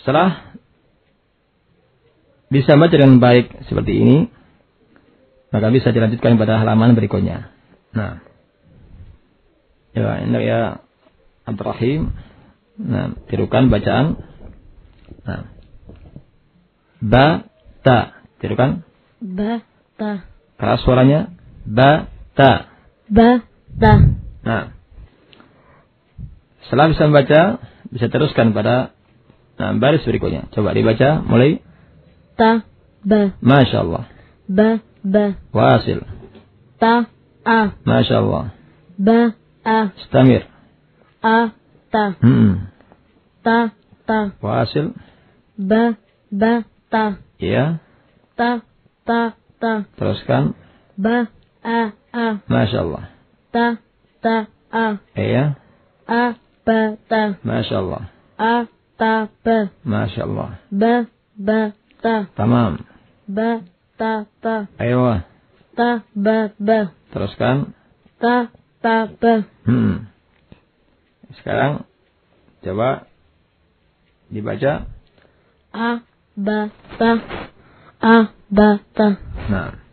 setelah bisa baca dengan baik seperti ini, maka bisa dilanjutkan pada halaman berikutnya. Nah, ya ini ya Abdurrahim. Nah, tirukan bacaan. Nah, ba ta, tirukan. Ba ta. Keras suaranya. Ba ta. Ba ta. Nah, setelah bisa membaca, bisa teruskan pada nah, baris berikutnya. Coba dibaca mulai. Ta, ba. Masya Allah. Ba, ba. Wasil. Ta, a. Masya Allah. Ba, a. Stamir. A, ta. Hmm. Ta, ta. Wasil. Ba, ba, ta. Ya. Ta, ta, ta. Teruskan. Ba, a, a. Masya Allah. Ta, ta, a. Iya. A, ba, ta. Masya Allah. A, ta, ba. Masya Allah. Ba, ba, ta. Tamam. Ba, ta, ta. Ayo. Ta, ba, ba. Teruskan. Ta, ta, ba. Hmm. Sekarang coba dibaca. A, ba, ta. A, ba, ta. Nah.